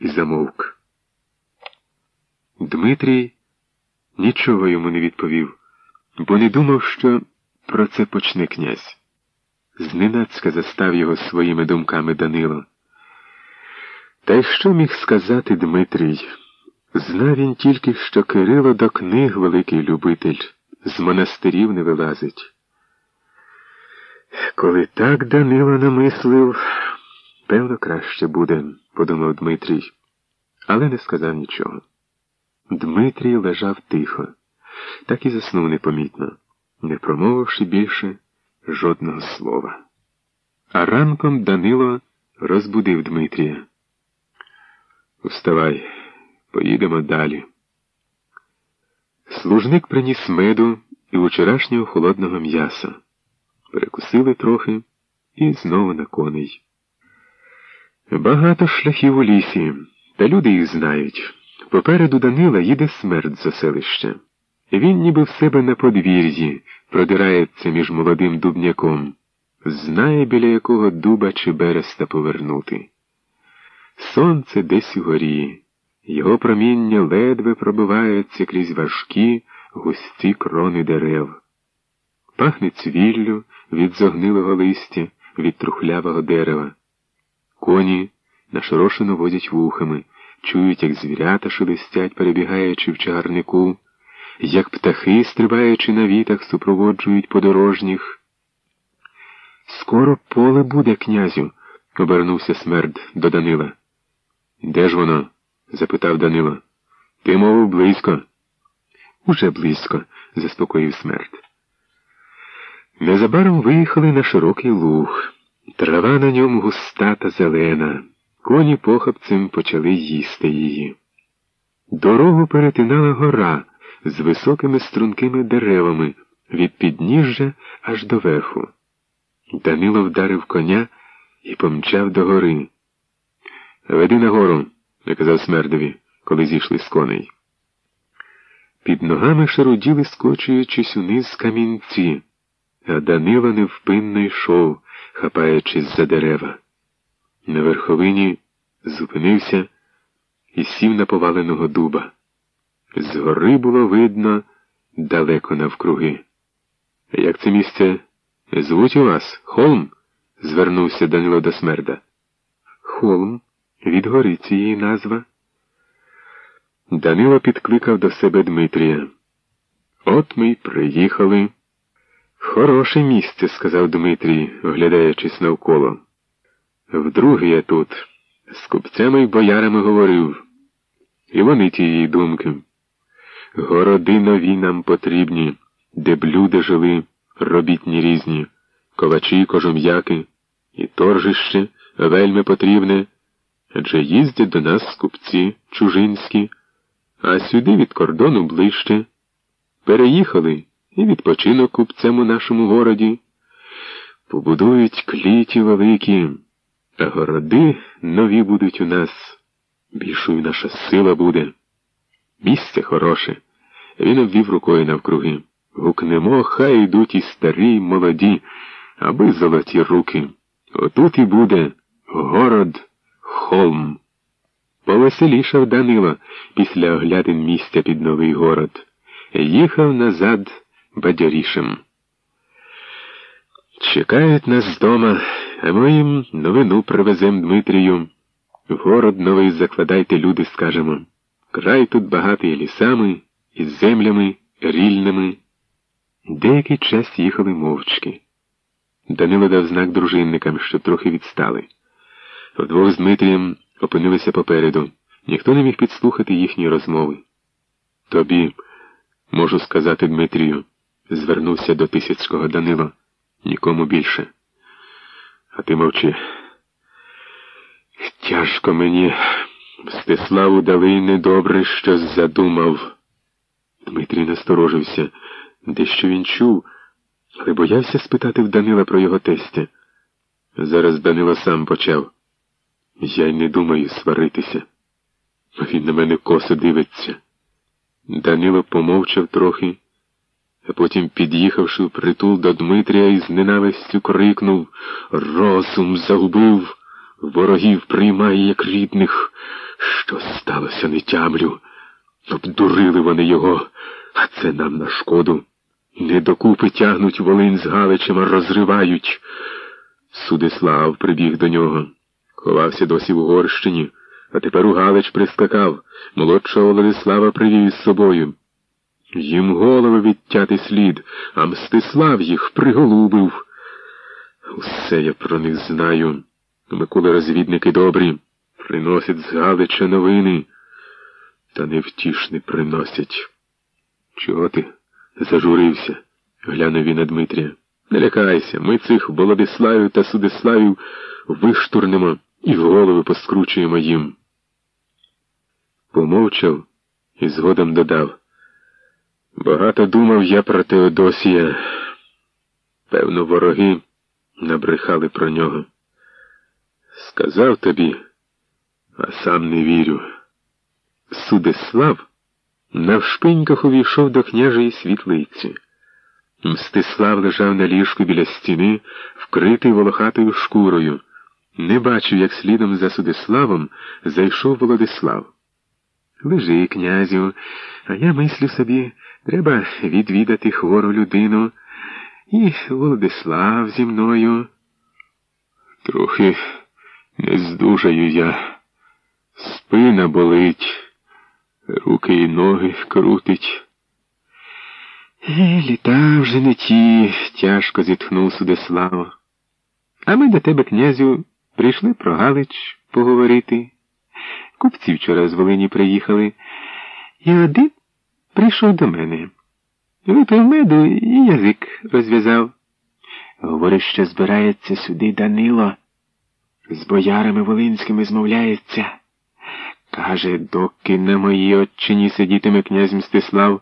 і замовк. Дмитрій нічого йому не відповів, бо не думав, що про це почне князь. Зненацька застав його своїми думками Данило. Та й що міг сказати Дмитрій? Знав він тільки, що Кирило до книг великий любитель, з монастирів не вилазить. Коли так Данило намислив, певно, краще буде, подумав Дмитрій, але не сказав нічого. Дмитрій лежав тихо, так і заснув непомітно, не промовивши більше жодного слова. А ранком Данило розбудив Дмитрія. Вставай, поїдемо далі. Служник приніс меду і вчорашнього холодного м'яса. Перекусили трохи і знову на коней. Багато шляхів у лісі, та люди їх знають. Попереду Данила їде смерть за селище. Він ніби в себе на подвір'ї продирається між молодим дубняком, знає, біля якого дуба чи береста повернути. Сонце десь угорі, його проміння ледве пробивається крізь важкі, густі крони дерев. Пахне цвіллю від зогнилого листя, від трухлявого дерева. Коні нашорошено водять вухами, чують, як звірята шелестять, перебігаючи в чагарнику, як птахи, стрибаючи на вітах, супроводжують подорожніх. Скоро поле буде, князю, обернувся смерд до Данила. Де ж воно? запитав Данило. Ти мовив близько. Уже близько, заспокоїв смерть. Незабаром виїхали на широкий луг. Трава на ньому густа та зелена. Коні похапцем почали їсти її. Дорогу перетинала гора з високими стрункими деревами від підніжжя аж до верху. Данило вдарив коня і помчав до гори. Веди нагору, наказав смердові, коли зійшли з коней. Під ногами шаруділи, скочуючись униз камінці, а Данило невпинно йшов, хапаючись за дерева. На верховині зупинився і сів на поваленого дуба. Згори було видно далеко навкруги. Як це місце звуть у вас? Холм? звернувся Данило до смерда. Холм, від гори цієї назва. Данило підкликав до себе Дмитрія. От ми й приїхали. Хороше місце, сказав Дмитрій, оглядаючись навколо. Вдруге я тут з купцями й боярами говорив, і вони тієї думки. Городи нові нам потрібні, де б люди жили, робітні різні, ковачі, кожум'яки, і торжище вельми потрібне, адже їздять до нас скупці чужинські, а сюди від кордону ближче. Переїхали і відпочинок купцям у нашому городі. Побудують кліті великі, а городи нові будуть у нас. Більшою наша сила буде. Місце хороше. Він обвів рукою навкруги. Гукнемо, хай йдуть і старі, і молоді, аби золоті руки. Отут і буде город холм. Повеселішав Данило після оглядин місця під новий город. Їхав назад бадьорішим. Чекають нас дома, а ми їм новину привезем Дмитрію. В город новий закладайте, люди, скажемо. Край тут багатий лісами, із землями, рільними. Деякий час їхали мовчки. Данило дав знак дружинникам, щоб трохи відстали. Вдвох з Дмитрієм опинилися попереду. Ніхто не міг підслухати їхні розмови. Тобі, можу сказати, Дмитрію, звернувся до Тисяцького Данило. Нікому більше. А ти мовчи. Тяжко мені, Стеславу дали й недобре щось задумав. Дмитрій насторожився, дещо він чув, але боявся спитати в Данила про його тестя. Зараз Данило сам почав. Я й не думаю сваритися. Він на мене косо дивиться. Данило помовчав трохи, а потім, під'їхавши в притул до Дмитрія, із ненавистю крикнув Розум загубив, ворогів приймає, як рідних. Що сталося, не тямлю. Обдурили вони його, а це нам на шкоду. Не докупи тягнуть волин з Галичем, а розривають. Судислав прибіг до нього. Ховався досі в Угорщині, а тепер у Галич прискакав. Молодшого Владислава привів із собою. Їм голови відтяти слід, а Мстислав їх приголубив. Усе я про них знаю. Миколи розвідники добрі, приносять з Галича новини, та невтішні приносять. Чого ти? зажурився, глянув він на Дмитрія. Не лякайся, ми цих Володиславів та Судиславів виштурнемо і голови поскручуємо їм. Помовчав і згодом додав. Багато думав я про Теодосія. Певно, вороги набрехали про нього. Сказав тобі, а сам не вірю. Судислав навшпиньках увійшов до княжої світлиці. Мстислав лежав на ліжку біля стіни, вкритий волохатою шкурою. Не бачив, як слідом за Судиславом зайшов Володислав. Лежи, князю, а я мислю собі, треба відвідати хвору людину. І Володислав зі мною. Трохи не здужаю я. Спина болить, руки і ноги крутить. Е, літа вже не ті, тяжко зітхнув Судислав. А ми до тебе, князю, прийшли про Галич поговорити. Купці вчора з Волині приїхали, і один прийшов до мене. Випив меду і язик розв'язав. Говорить, що збирається сюди Данило. З боярами волинськими змовляється. Каже, доки на моїй отчині сидітиме князь Мстислав,